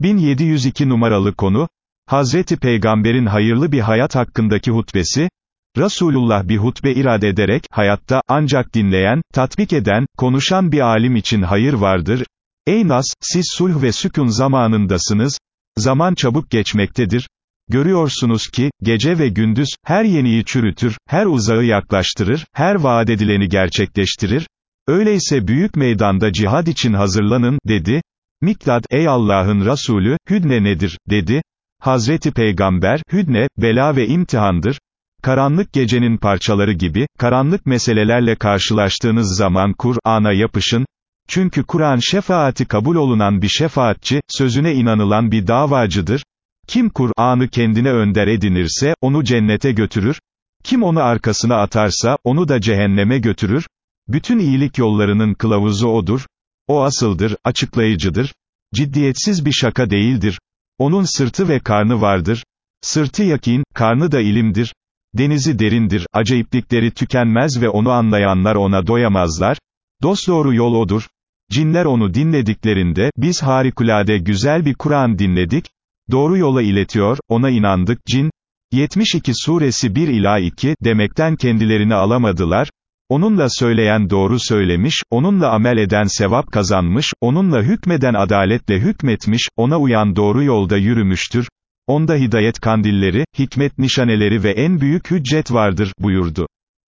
1702 numaralı konu, Hazreti Peygamber'in hayırlı bir hayat hakkındaki hutbesi, Resulullah bir hutbe irade ederek, hayatta, ancak dinleyen, tatbik eden, konuşan bir alim için hayır vardır. Ey Nas, siz sulh ve sükun zamanındasınız, zaman çabuk geçmektedir. Görüyorsunuz ki, gece ve gündüz, her yeniyi çürütür, her uzağı yaklaştırır, her vaat edileni gerçekleştirir. Öyleyse büyük meydanda cihad için hazırlanın, dedi. Miklad, ey Allah'ın Resulü, hüdne nedir, dedi. Hazreti Peygamber, hüdne, bela ve imtihandır. Karanlık gecenin parçaları gibi, karanlık meselelerle karşılaştığınız zaman Kur'an'a yapışın, çünkü Kur'an şefaati kabul olunan bir şefaatçi, sözüne inanılan bir davacıdır. Kim Kur'an'ı kendine önder edinirse, onu cennete götürür. Kim onu arkasına atarsa, onu da cehenneme götürür. Bütün iyilik yollarının kılavuzu odur. O asıldır, açıklayıcıdır. Ciddiyetsiz bir şaka değildir. Onun sırtı ve karnı vardır. Sırtı yakin, karnı da ilimdir. Denizi derindir, acayiplikleri tükenmez ve onu anlayanlar ona doyamazlar. Dosdoğru yol odur. Cinler onu dinlediklerinde, biz harikulade güzel bir Kur'an dinledik, doğru yola iletiyor, ona inandık, cin, 72 suresi 1 ila 2, demekten kendilerini alamadılar, onunla söyleyen doğru söylemiş, onunla amel eden sevap kazanmış, onunla hükmeden adaletle hükmetmiş, ona uyan doğru yolda yürümüştür, onda hidayet kandilleri, hikmet nişaneleri ve en büyük hüccet vardır, buyurdu.